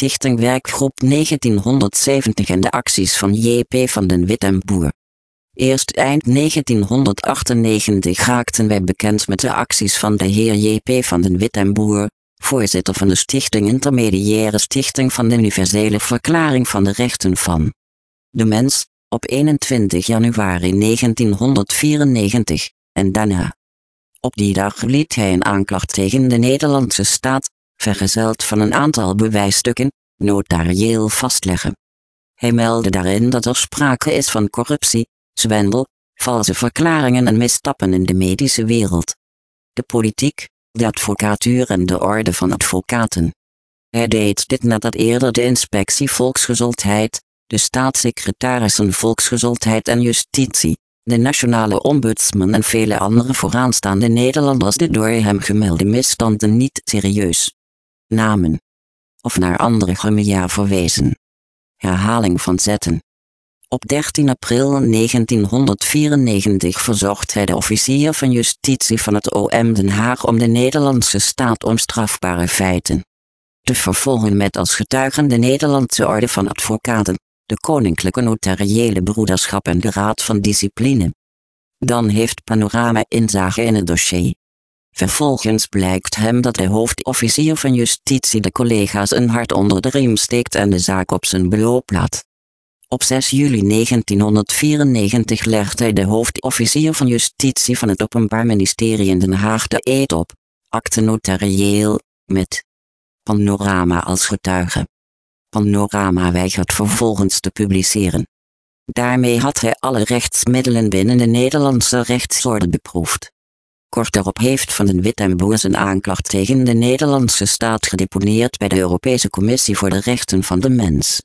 Stichting Werkgroep 1970 en de acties van J.P. van den Wit Boer. Eerst eind 1998 raakten wij bekend met de acties van de heer J.P. van den Wit Boer, voorzitter van de Stichting Intermediaire Stichting van de Universele Verklaring van de Rechten van de Mens, op 21 januari 1994, en daarna. Op die dag liet hij een aanklacht tegen de Nederlandse staat, vergezeld van een aantal bewijsstukken, notarieel vastleggen. Hij meldde daarin dat er sprake is van corruptie, zwendel, valse verklaringen en misstappen in de medische wereld. De politiek, de advocatuur en de orde van advocaten. Hij deed dit nadat eerder de inspectie volksgezondheid, de staatssecretarissen volksgezondheid en justitie, de nationale ombudsman en vele andere vooraanstaande Nederlanders de door hem gemelde misstanden niet serieus namen. Of naar andere gremmia verwezen. Herhaling van zetten. Op 13 april 1994 verzocht hij de officier van justitie van het OM Den Haag om de Nederlandse staat om strafbare feiten te vervolgen met als getuigen de Nederlandse Orde van Advocaten, de Koninklijke Notariële Broederschap en de Raad van Discipline. Dan heeft Panorama inzage in het dossier. Vervolgens blijkt hem dat de hoofdofficier van justitie de collega's een hart onder de riem steekt en de zaak op zijn beloop laat. Op 6 juli 1994 legt hij de hoofdofficier van justitie van het Openbaar Ministerie in Den Haag de eed op, acte notarieel, met Panorama als getuige. Panorama weigert vervolgens te publiceren. Daarmee had hij alle rechtsmiddelen binnen de Nederlandse rechtsorde beproefd. Kort daarop heeft Van den Wit en Boer zijn aanklacht tegen de Nederlandse staat gedeponeerd bij de Europese Commissie voor de Rechten van de Mens.